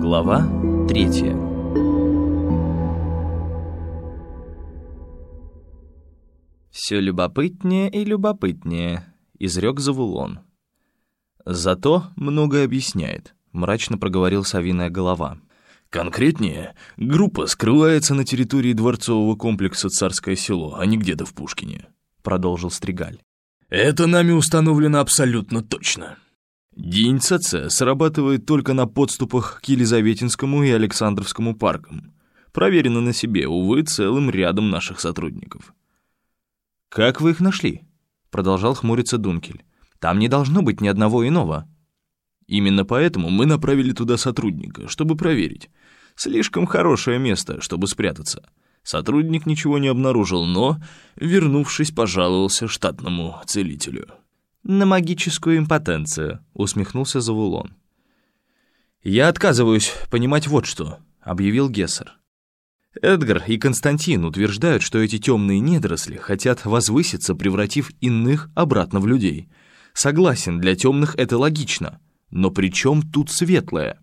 Глава третья «Все любопытнее и любопытнее», — изрек Завулон. «Зато многое объясняет», — мрачно проговорил совиная голова. Конкретнее, группа скрывается на территории дворцового комплекса «Царское село», а не где-то в Пушкине», — продолжил Стригаль. «Это нами установлено абсолютно точно. День ЦЦ срабатывает только на подступах к Елизаветинскому и Александровскому паркам. Проверено на себе, увы, целым рядом наших сотрудников». «Как вы их нашли?» — продолжал хмуриться Дункель. «Там не должно быть ни одного иного». Именно поэтому мы направили туда сотрудника, чтобы проверить. Слишком хорошее место, чтобы спрятаться. Сотрудник ничего не обнаружил, но, вернувшись, пожаловался штатному целителю. «На магическую импотенцию», — усмехнулся Завулон. «Я отказываюсь понимать вот что», — объявил Гессер. Эдгар и Константин утверждают, что эти темные недоросли хотят возвыситься, превратив иных обратно в людей. Согласен, для темных это логично. Но при чем тут светлое?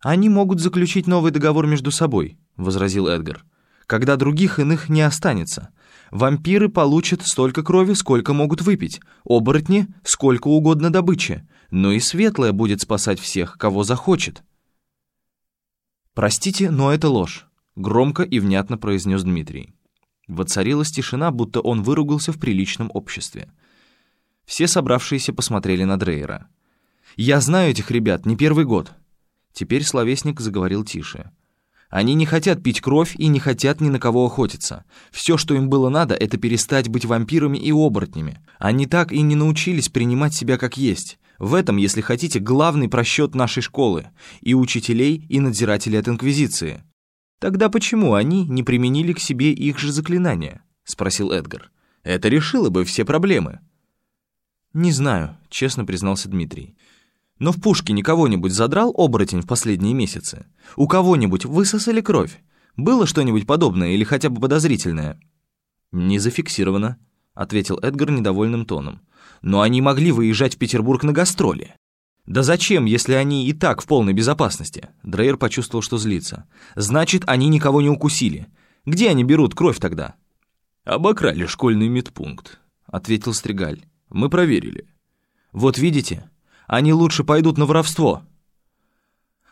«Они могут заключить новый договор между собой», — возразил Эдгар. «Когда других иных не останется. Вампиры получат столько крови, сколько могут выпить, оборотни — сколько угодно добычи, но и светлое будет спасать всех, кого захочет». «Простите, но это ложь», — громко и внятно произнес Дмитрий. Воцарилась тишина, будто он выругался в приличном обществе. Все собравшиеся посмотрели на Дрейера. «Я знаю этих ребят не первый год». Теперь словесник заговорил тише. «Они не хотят пить кровь и не хотят ни на кого охотиться. Все, что им было надо, это перестать быть вампирами и оборотнями. Они так и не научились принимать себя как есть. В этом, если хотите, главный просчет нашей школы, и учителей, и надзирателей от Инквизиции. Тогда почему они не применили к себе их же заклинания?» — спросил Эдгар. «Это решило бы все проблемы». «Не знаю», — честно признался Дмитрий. Но в пушке никого-нибудь задрал оборотень в последние месяцы? У кого-нибудь высосали кровь? Было что-нибудь подобное или хотя бы подозрительное?» «Не зафиксировано», — ответил Эдгар недовольным тоном. «Но они могли выезжать в Петербург на гастроли». «Да зачем, если они и так в полной безопасности?» Дрейер почувствовал, что злится. «Значит, они никого не укусили. Где они берут кровь тогда?» «Обокрали школьный медпункт», — ответил Стригаль. «Мы проверили». «Вот видите, они лучше пойдут на воровство».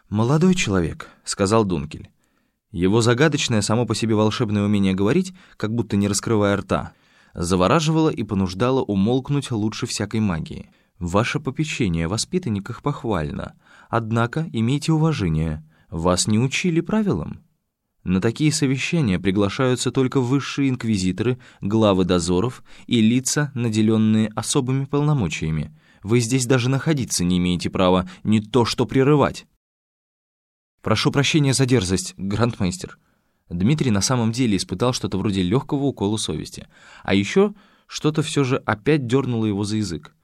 «Молодой человек», — сказал Дункель. Его загадочное само по себе волшебное умение говорить, как будто не раскрывая рта, завораживало и понуждало умолкнуть лучше всякой магии. «Ваше попечение о воспитанниках похвально, однако имейте уважение. Вас не учили правилам?» На такие совещания приглашаются только высшие инквизиторы, главы дозоров и лица, наделенные особыми полномочиями — вы здесь даже находиться не имеете права, не то что прерывать. Прошу прощения за дерзость, грандмейстер. Дмитрий на самом деле испытал что-то вроде легкого укола совести. А еще что-то все же опять дернуло его за язык.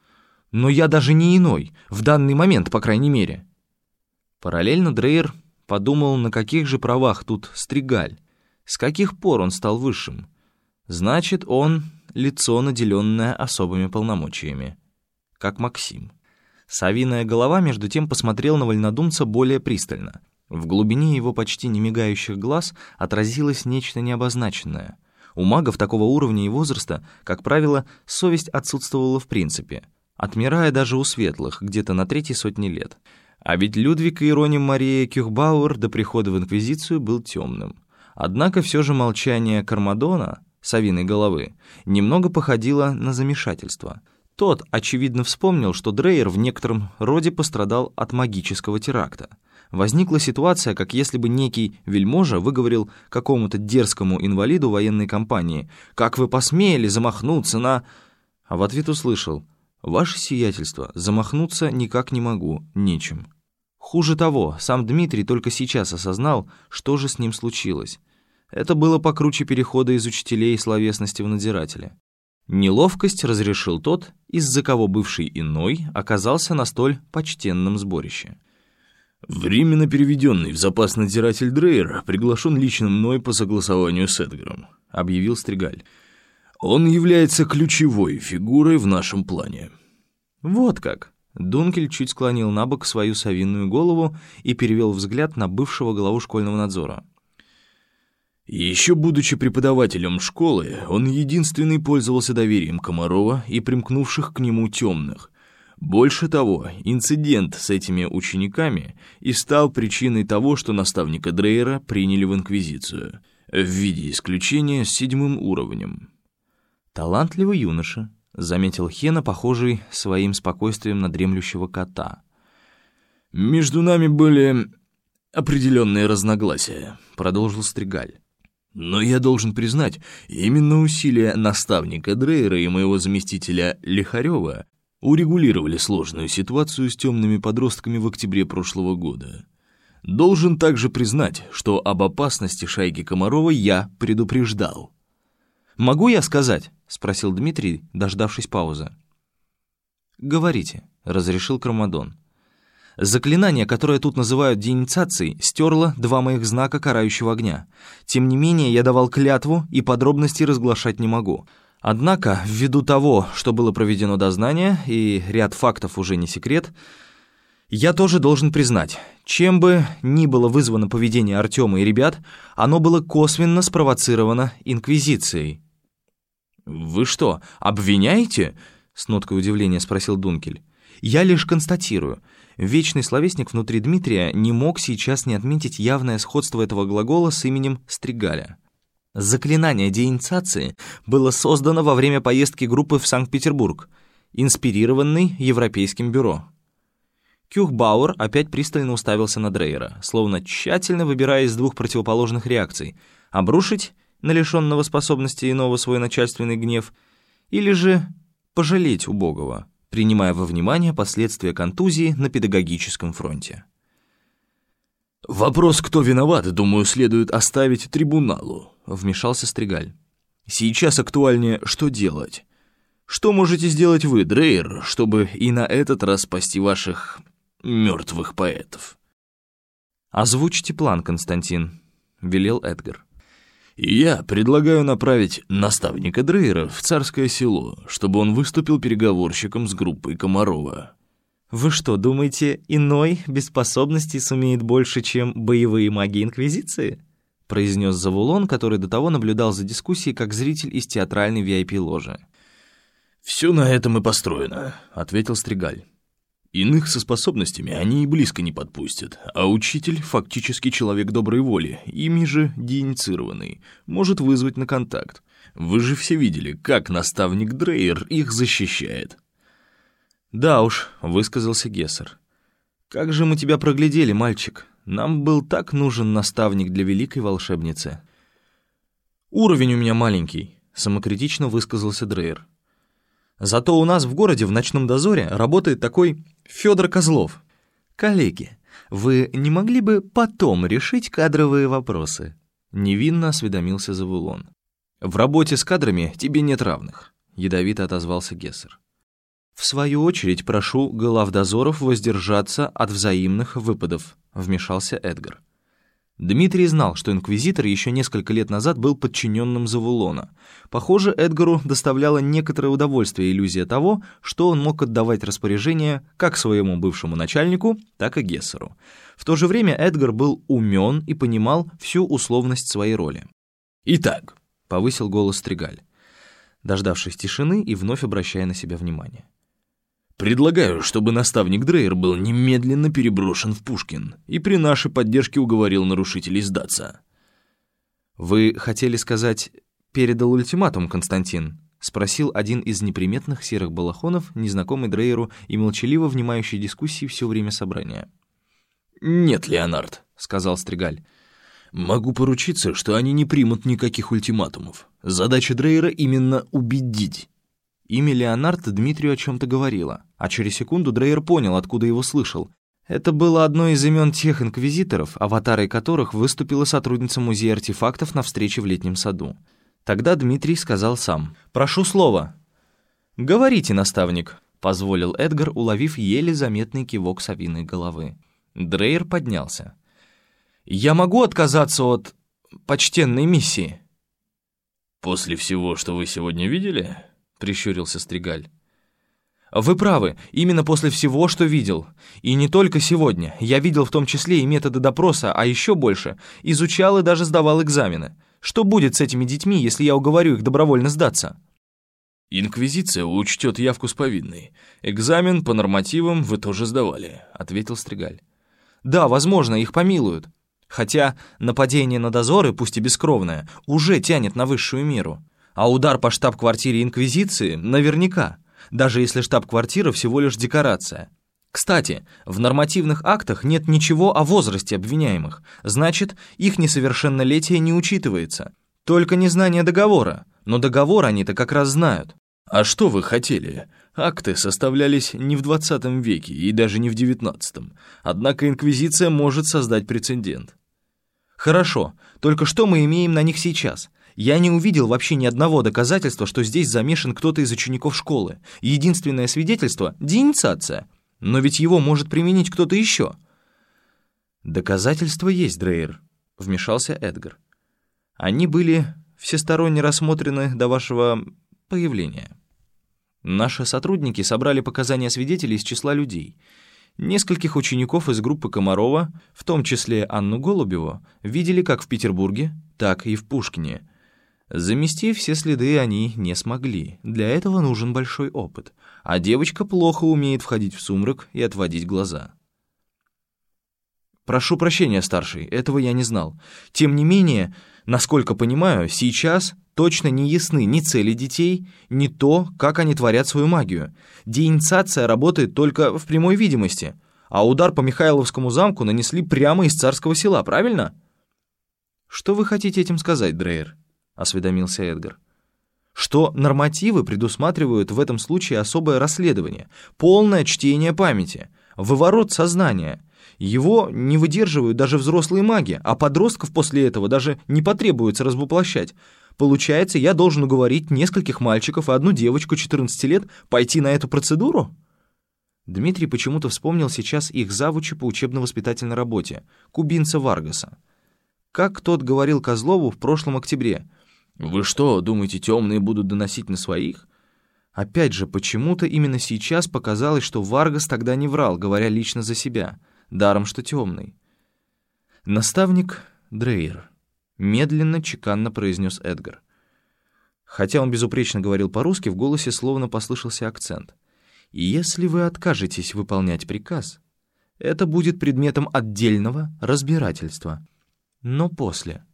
Но я даже не иной, в данный момент, по крайней мере. Параллельно Дрейер подумал, на каких же правах тут Стригаль. С каких пор он стал высшим? Значит, он — лицо, наделенное особыми полномочиями как Максим. Савиная голова, между тем, посмотрел на вольнодумца более пристально. В глубине его почти не мигающих глаз отразилось нечто необозначенное. У магов такого уровня и возраста, как правило, совесть отсутствовала в принципе, отмирая даже у светлых, где-то на третьей сотне лет. А ведь Людвиг Иероним Мария Кюхбауэр до прихода в Инквизицию был темным. Однако все же молчание Кармадона, Савиной головы, немного походило на замешательство — тот, очевидно, вспомнил, что Дрейер в некотором роде пострадал от магического теракта. Возникла ситуация, как если бы некий вельможа выговорил какому-то дерзкому инвалиду военной компании «Как вы посмели замахнуться на...» А в ответ услышал «Ваше сиятельство, замахнуться никак не могу, нечем». Хуже того, сам Дмитрий только сейчас осознал, что же с ним случилось. Это было покруче перехода из учителей словесности в надзирателя. Неловкость разрешил тот, из-за кого бывший иной оказался на столь почтенном сборище. «Временно переведенный в запас надзиратель Дрейер приглашен лично мной по согласованию с Эдгаром», — объявил Стригаль. «Он является ключевой фигурой в нашем плане». «Вот как», — Дункель чуть склонил на бок свою совинную голову и перевел взгляд на бывшего главу школьного надзора. Еще будучи преподавателем школы, он единственный пользовался доверием Комарова и примкнувших к нему темных. Больше того, инцидент с этими учениками и стал причиной того, что наставника Дрейера приняли в Инквизицию, в виде исключения с седьмым уровнем. «Талантливый юноша», — заметил Хена, похожий своим спокойствием на дремлющего кота. «Между нами были определенные разногласия», — продолжил Стригаль. Но я должен признать, именно усилия наставника Дрейера и моего заместителя Лихарева урегулировали сложную ситуацию с темными подростками в октябре прошлого года. Должен также признать, что об опасности шайки Комарова я предупреждал. «Могу я сказать?» — спросил Дмитрий, дождавшись паузы. «Говорите», — разрешил Кромадон. Заклинание, которое тут называют деинициацией, стерло два моих знака карающего огня. Тем не менее, я давал клятву и подробности разглашать не могу. Однако, ввиду того, что было проведено дознание, и ряд фактов уже не секрет, я тоже должен признать, чем бы ни было вызвано поведение Артема и ребят, оно было косвенно спровоцировано Инквизицией. «Вы что, обвиняете?» — с ноткой удивления спросил Дункель. «Я лишь констатирую. Вечный словесник внутри Дмитрия не мог сейчас не отметить явное сходство этого глагола с именем Стригаля. Заклинание деинициации было создано во время поездки группы в Санкт-Петербург, инспирированный Европейским бюро. Кюхбауэр опять пристально уставился на Дрейера, словно тщательно выбирая из двух противоположных реакций — обрушить на лишенного способности иного свой начальственный гнев или же пожалеть убогого принимая во внимание последствия контузии на педагогическом фронте. «Вопрос, кто виноват, думаю, следует оставить трибуналу», — вмешался Стригаль. «Сейчас актуальнее, что делать. Что можете сделать вы, Дрейер, чтобы и на этот раз спасти ваших мертвых поэтов?» «Озвучьте план, Константин», — велел Эдгар. Я предлагаю направить наставника Дрейера в царское село, чтобы он выступил переговорщиком с группой Комарова. Вы что, думаете, иной без способностей сумеет больше, чем боевые маги Инквизиции? произнес Завулон, который до того наблюдал за дискуссией как зритель из театральной VIP-ложи. «Все на этом и построено», — ответил Стригаль. Иных со способностями они и близко не подпустят, а учитель, фактически человек доброй воли, ими же деиницированный, может вызвать на контакт. Вы же все видели, как наставник Дрейер их защищает. «Да уж», — высказался Гессер. «Как же мы тебя проглядели, мальчик. Нам был так нужен наставник для великой волшебницы». «Уровень у меня маленький», — самокритично высказался Дрейер. Зато у нас в городе в ночном дозоре работает такой Федор Козлов. Коллеги, вы не могли бы потом решить кадровые вопросы? Невинно осведомился Завулон. В работе с кадрами тебе нет равных, ядовито отозвался Гессер. В свою очередь прошу глав дозоров воздержаться от взаимных выпадов, вмешался Эдгар. Дмитрий знал, что инквизитор еще несколько лет назад был подчиненным Завулона. Похоже, Эдгару доставляло некоторое удовольствие иллюзия того, что он мог отдавать распоряжения как своему бывшему начальнику, так и Гессеру. В то же время Эдгар был умен и понимал всю условность своей роли. «Итак», — повысил голос Стригаль, дождавшись тишины и вновь обращая на себя внимание. Предлагаю, чтобы наставник Дрейер был немедленно переброшен в Пушкин и при нашей поддержке уговорил нарушителей сдаться. «Вы хотели сказать, передал ультиматум, Константин?» — спросил один из неприметных серых балахонов, незнакомый Дрейеру и молчаливо внимающий дискуссии все время собрания. «Нет, Леонард», — сказал Стригаль. «Могу поручиться, что они не примут никаких ультиматумов. Задача Дрейера именно убедить». Имя Леонард Дмитрию о чем-то говорило, а через секунду Дрейер понял, откуда его слышал. Это было одно из имен тех инквизиторов, аватарой которых выступила сотрудница музея артефактов на встрече в летнем саду. Тогда Дмитрий сказал сам. «Прошу слова». «Говорите, наставник», — позволил Эдгар, уловив еле заметный кивок совиной головы. Дрейер поднялся. «Я могу отказаться от почтенной миссии?» «После всего, что вы сегодня видели?» — прищурился Стригаль. Вы правы, именно после всего, что видел. И не только сегодня. Я видел в том числе и методы допроса, а еще больше. Изучал и даже сдавал экзамены. Что будет с этими детьми, если я уговорю их добровольно сдаться? «Инквизиция учтет явку с повинной. Экзамен по нормативам вы тоже сдавали», — ответил Стригаль. «Да, возможно, их помилуют. Хотя нападение на дозоры, пусть и бескровное, уже тянет на высшую меру. А удар по штаб-квартире Инквизиции наверняка, даже если штаб-квартира всего лишь декорация. Кстати, в нормативных актах нет ничего о возрасте обвиняемых, значит, их несовершеннолетие не учитывается. Только незнание договора, но договор они-то как раз знают. А что вы хотели? Акты составлялись не в 20 веке и даже не в 19. Однако Инквизиция может создать прецедент. Хорошо, только что мы имеем на них сейчас? Я не увидел вообще ни одного доказательства, что здесь замешан кто-то из учеников школы. Единственное свидетельство — деинициация. Но ведь его может применить кто-то еще. Доказательства есть, Дрейер, — вмешался Эдгар. Они были всесторонне рассмотрены до вашего появления. Наши сотрудники собрали показания свидетелей из числа людей. Нескольких учеников из группы Комарова, в том числе Анну Голубеву, видели как в Петербурге, так и в Пушкине. Замести все следы они не смогли. Для этого нужен большой опыт. А девочка плохо умеет входить в сумрак и отводить глаза. «Прошу прощения, старший, этого я не знал. Тем не менее, насколько понимаю, сейчас точно не ясны ни цели детей, ни то, как они творят свою магию. Деинициация работает только в прямой видимости, а удар по Михайловскому замку нанесли прямо из царского села, правильно?» «Что вы хотите этим сказать, Дрейер?» — осведомился Эдгар. «Что нормативы предусматривают в этом случае особое расследование, полное чтение памяти, выворот сознания». Его не выдерживают даже взрослые маги, а подростков после этого даже не потребуется развоплощать. Получается, я должен уговорить нескольких мальчиков и одну девочку 14 лет пойти на эту процедуру? Дмитрий почему-то вспомнил сейчас их завуча по учебно-воспитательной работе, кубинца Варгаса. Как тот говорил Козлову в прошлом октябре. «Вы что, думаете, темные будут доносить на своих?» Опять же, почему-то именно сейчас показалось, что Варгас тогда не врал, говоря лично за себя — даром что темный. «Наставник Дрейер», — медленно, чеканно произнес Эдгар. Хотя он безупречно говорил по-русски, в голосе словно послышался акцент. «Если вы откажетесь выполнять приказ, это будет предметом отдельного разбирательства. Но после.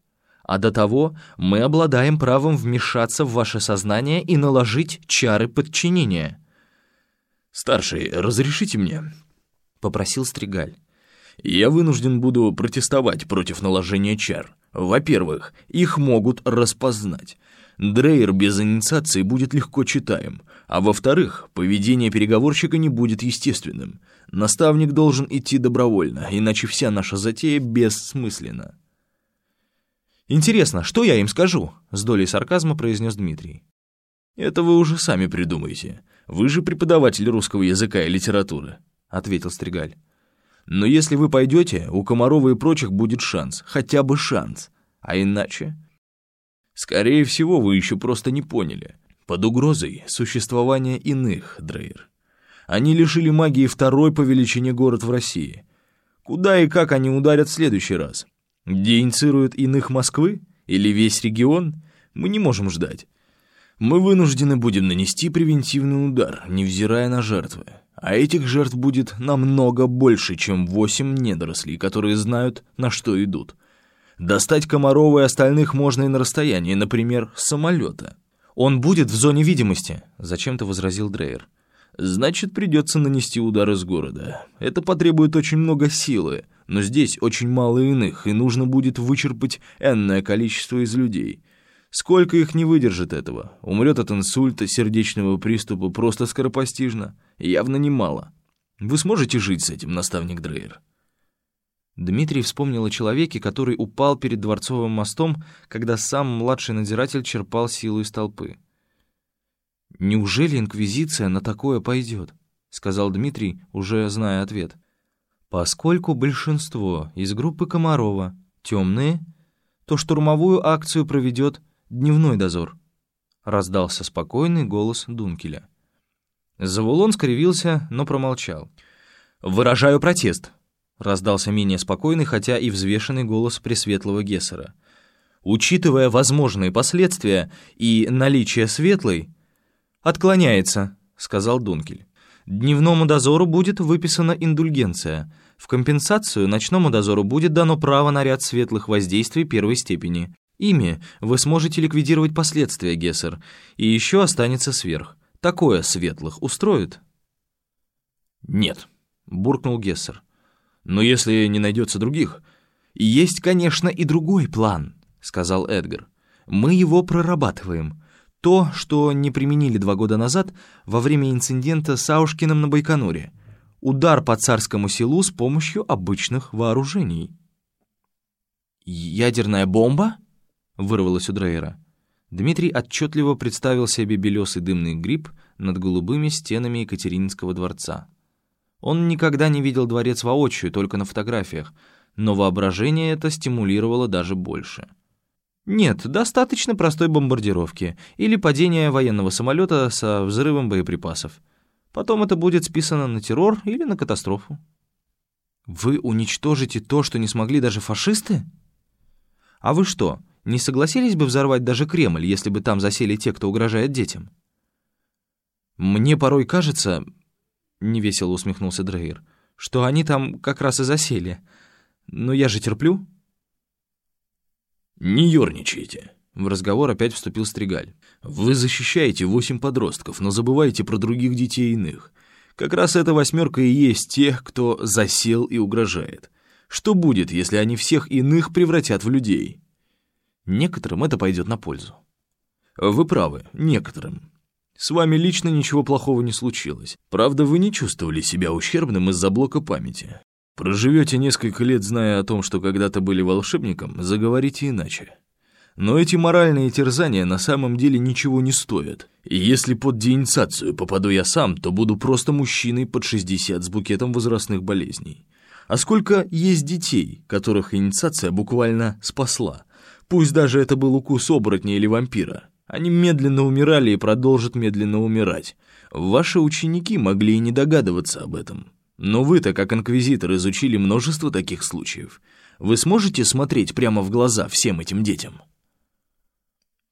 А до того мы обладаем правом вмешаться в ваше сознание и наложить чары подчинения». «Старший, разрешите мне?» — попросил Стригаль. «Я вынужден буду протестовать против наложения чар. Во-первых, их могут распознать. Дрейер без инициации будет легко читаем. А во-вторых, поведение переговорщика не будет естественным. Наставник должен идти добровольно, иначе вся наша затея бессмысленна». «Интересно, что я им скажу?» — с долей сарказма произнес Дмитрий. «Это вы уже сами придумаете. Вы же преподаватель русского языка и литературы», — ответил Стригаль. «Но если вы пойдете, у Комарова и прочих будет шанс, хотя бы шанс. А иначе...» «Скорее всего, вы еще просто не поняли. Под угрозой существования иных, Дрейер. Они лишили магии второй по величине город в России. Куда и как они ударят в следующий раз? Деиницируют иных Москвы? Или весь регион? Мы не можем ждать. Мы вынуждены будем нанести превентивный удар, невзирая на жертвы. А этих жертв будет намного больше, чем восемь недорослей, которые знают, на что идут. Достать Комарова и остальных можно и на расстоянии, например, самолета. «Он будет в зоне видимости», — зачем-то возразил Дрейер. «Значит, придется нанести удар из города. Это потребует очень много силы, но здесь очень мало иных, и нужно будет вычерпать энное количество из людей». Сколько их не выдержит этого? Умрет от инсульта, сердечного приступа, просто скоропостижно. Явно немало. Вы сможете жить с этим, наставник Дрейер?» Дмитрий вспомнил о человеке, который упал перед Дворцовым мостом, когда сам младший надзиратель черпал силу из толпы. «Неужели Инквизиция на такое пойдет?» — сказал Дмитрий, уже зная ответ. «Поскольку большинство из группы Комарова темные, то штурмовую акцию проведет дневной дозор», — раздался спокойный голос Дункеля. Завулон скривился, но промолчал. «Выражаю протест», — раздался менее спокойный, хотя и взвешенный голос Пресветлого Гессера. «Учитывая возможные последствия и наличие светлой...» «Отклоняется», — сказал Дункель. «Дневному дозору будет выписана индульгенция. В компенсацию ночному дозору будет дано право на ряд светлых воздействий первой степени. Ими вы сможете ликвидировать последствия, Гессер, и еще останется сверх. Такое светлых устроит?» «Нет», — буркнул Гессер. «Но если не найдется других...» «Есть, конечно, и другой план», — сказал Эдгар. «Мы его прорабатываем. То, что не применили два года назад во время инцидента с Аушкиным на Байконуре. Удар по царскому селу с помощью обычных вооружений». «Ядерная бомба?» — вырвалось у Дрейера. Дмитрий отчетливо представил себе белесый дымный гриб над голубыми стенами Екатерининского дворца. Он никогда не видел дворец воочию, только на фотографиях, но воображение это стимулировало даже больше. Нет, достаточно простой бомбардировки или падения военного самолета со взрывом боеприпасов. Потом это будет списано на террор или на катастрофу. Вы уничтожите то, что не смогли даже фашисты? А вы что, не согласились бы взорвать даже Кремль, если бы там засели те, кто угрожает детям? Мне порой кажется, — невесело усмехнулся Дрейер, — что они там как раз и засели. Но я же терплю. Не ерничайте. В разговор опять вступил Стригаль. «Вы защищаете восемь подростков, но забываете про других детей иных. Как раз эта восьмерка и есть тех, кто засел и угрожает. Что будет, если они всех иных превратят в людей?» Некоторым это пойдет на пользу. Вы правы, некоторым. С вами лично ничего плохого не случилось. Правда, вы не чувствовали себя ущербным из-за блока памяти. Проживете несколько лет, зная о том, что когда-то были волшебником, заговорите иначе. Но эти моральные терзания на самом деле ничего не стоят. И если под деинициацию попаду я сам, то буду просто мужчиной под 60 с букетом возрастных болезней. А сколько есть детей, которых инициация буквально спасла? Пусть даже это был укус оборотня или вампира. Они медленно умирали и продолжат медленно умирать. Ваши ученики могли и не догадываться об этом. Но вы-то, как инквизитор, изучили множество таких случаев. Вы сможете смотреть прямо в глаза всем этим детям?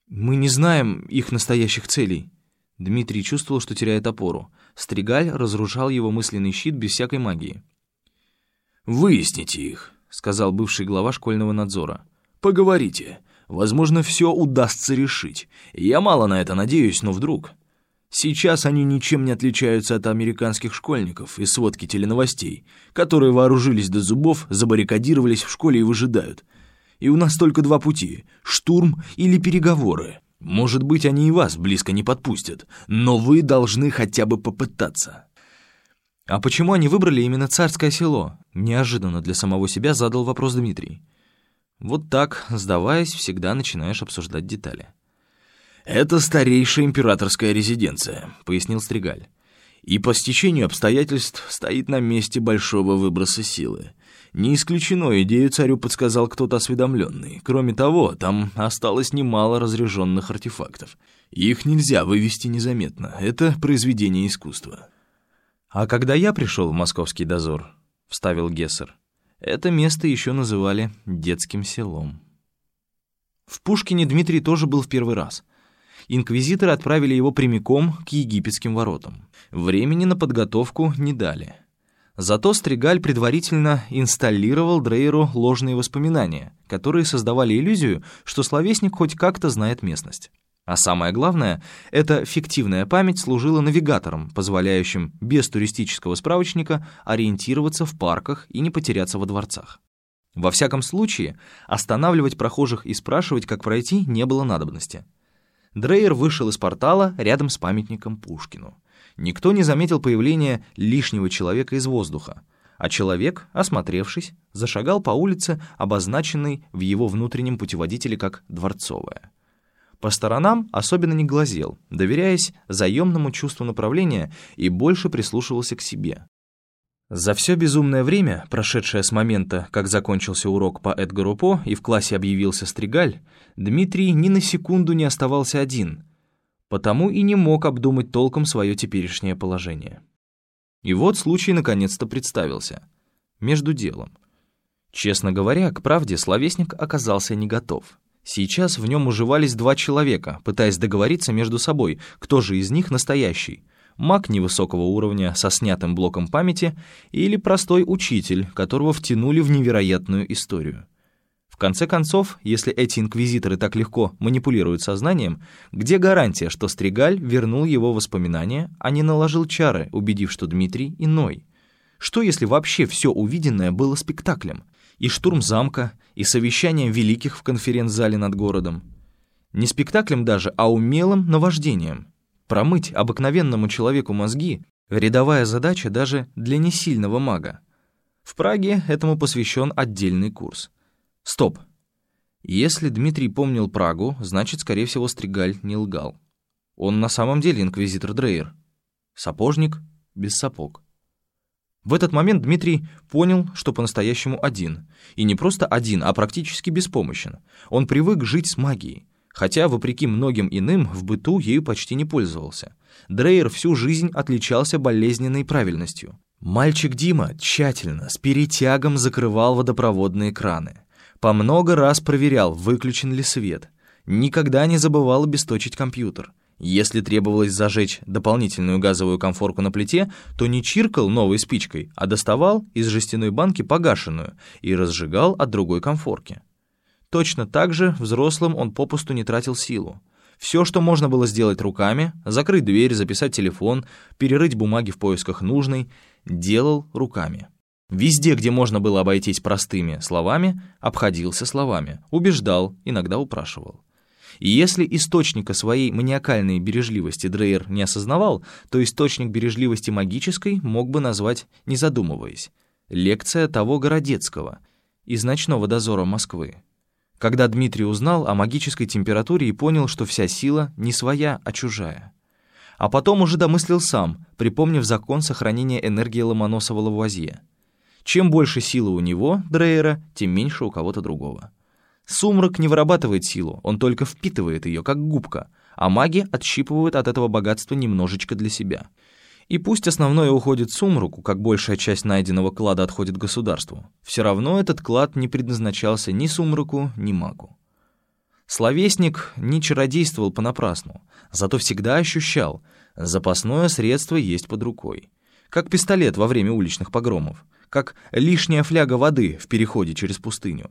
Мы не знаем их настоящих целей. Дмитрий чувствовал, что теряет опору. Стригаль разрушал его мысленный щит без всякой магии. «Выясните их», — сказал бывший глава школьного надзора. Поговорите. Возможно, все удастся решить. Я мало на это надеюсь, но вдруг. Сейчас они ничем не отличаются от американских школьников из сводки теленовостей, которые вооружились до зубов, забаррикадировались в школе и выжидают. И у нас только два пути — штурм или переговоры. Может быть, они и вас близко не подпустят, но вы должны хотя бы попытаться. «А почему они выбрали именно царское село?» Неожиданно для самого себя задал вопрос Дмитрий. Вот так, сдаваясь, всегда начинаешь обсуждать детали. «Это старейшая императорская резиденция», — пояснил Стригаль. «И по стечению обстоятельств стоит на месте большого выброса силы. Не исключено, идею царю подсказал кто-то осведомленный. Кроме того, там осталось немало разряженных артефактов. Их нельзя вывести незаметно. Это произведение искусства». «А когда я пришел в московский дозор», — вставил Гессер, это место еще называли детским селом. В Пушкине Дмитрий тоже был в первый раз. Инквизиторы отправили его прямиком к египетским воротам. Времени на подготовку не дали. Зато Стригаль предварительно инсталлировал Дрейеру ложные воспоминания, которые создавали иллюзию, что словесник хоть как-то знает местность. А самое главное, эта фиктивная память служила навигатором, позволяющим без туристического справочника ориентироваться в парках и не потеряться во дворцах. Во всяком случае, останавливать прохожих и спрашивать, как пройти, не было надобности. Дрейер вышел из портала рядом с памятником Пушкину. Никто не заметил появления лишнего человека из воздуха, а человек, осмотревшись, зашагал по улице, обозначенной в его внутреннем путеводителе как «Дворцовая». По сторонам особенно не глазел, доверяясь заемному чувству направления и больше прислушивался к себе. За все безумное время, прошедшее с момента, как закончился урок по Эдгару По и в классе объявился Стригаль, Дмитрий ни на секунду не оставался один. потому и не мог обдумать толком свое теперешнее положение. И вот случай наконец-то представился. Между делом. Честно говоря, к правде словесник оказался не готов. Сейчас в нем уживались два человека, пытаясь договориться между собой, кто же из них настоящий. Маг невысокого уровня со снятым блоком памяти или простой учитель, которого втянули в невероятную историю. В конце концов, если эти инквизиторы так легко манипулируют сознанием, где гарантия, что Стригаль вернул его воспоминания, а не наложил чары, убедив, что Дмитрий иной? Что если вообще все увиденное было спектаклем? И штурм замка, и совещание великих в конференц-зале над городом. Не спектаклем даже, а умелым наваждением. Промыть обыкновенному человеку мозги — рядовая задача даже для несильного мага. В Праге этому посвящен отдельный курс. Стоп. Если Дмитрий помнил Прагу, значит, скорее всего, Стригаль не лгал. Он на самом деле инквизитор Дрейер. Сапожник без сапог. В этот момент Дмитрий понял, что по-настоящему один. И не просто один, а практически беспомощен. Он привык жить с магией, хотя, вопреки многим иным, в быту ею почти не пользовался. Дрейер всю жизнь отличался болезненной правильностью. Мальчик Дима тщательно, с перетягом закрывал водопроводные краны. По много раз проверял, выключен ли свет. Никогда не забывал обесточить компьютер. Если требовалось зажечь дополнительную газовую конфорку на плите, то не чиркал новой спичкой, а доставал из жестяной банки погашенную и разжигал от другой конфорки. Точно так же взрослым он попусту не тратил силу. Все, что можно было сделать руками, закрыть дверь, записать телефон, перерыть бумаги в поисках нужной, делал руками. Везде, где можно было обойтись простыми словами, обходился словами, убеждал, иногда упрашивал. И если источника своей маниакальной бережливости Дрейер не осознавал, то источник бережливости магической мог бы назвать, не задумываясь, лекция того Городецкого из ночного дозора Москвы. Когда Дмитрий узнал о магической температуре и понял, что вся сила не своя, а чужая. А потом уже домыслил сам, припомнив закон сохранения энергии Ломоносова-Лавуазье. Чем больше силы у него, Дрейера, тем меньше у кого-то другого. Сумрак не вырабатывает силу, он только впитывает ее, как губка, а маги отщипывают от этого богатства немножечко для себя. И пусть основное уходит сумраку, как большая часть найденного клада отходит государству, все равно этот клад не предназначался ни сумраку, ни магу. Словесник не чародействовал понапрасну, зато всегда ощущал, запасное средство есть под рукой. Как пистолет во время уличных погромов, как лишняя фляга воды в переходе через пустыню.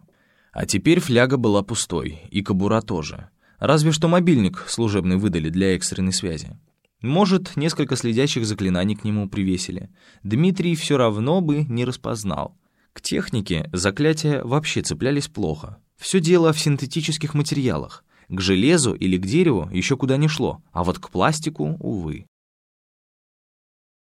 А теперь фляга была пустой, и кобура тоже. Разве что мобильник служебный выдали для экстренной связи. Может, несколько следящих заклинаний к нему привесили. Дмитрий все равно бы не распознал. К технике заклятия вообще цеплялись плохо. Все дело в синтетических материалах. К железу или к дереву еще куда не шло, а вот к пластику, увы.